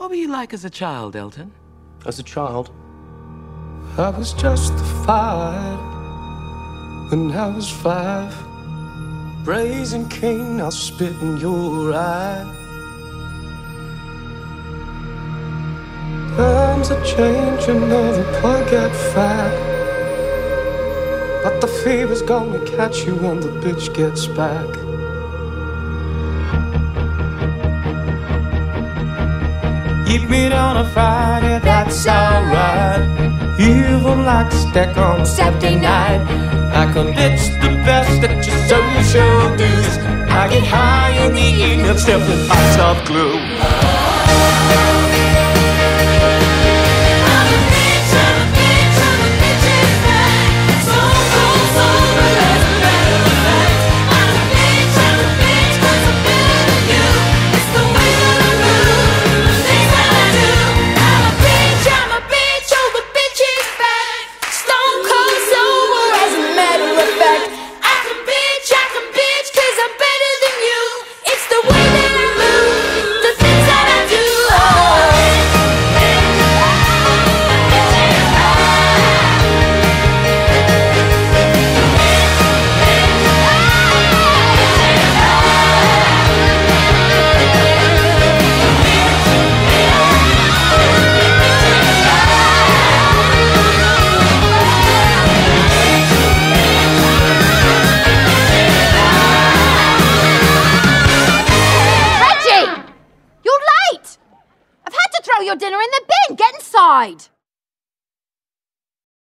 What were you like as a child, Elton? As a child, I was justified when I was five. Brazen cane, I'll spit in your eye. Times are changing, another boy get fat. But the fever's gonna catch you when the bitch gets back. Keep me on a Friday, that's alright. Even like a stack on Saturday night. I can ditch the best at your social dues. I get high in the evening, step with soft glue. Throw your dinner in the bin! Get inside!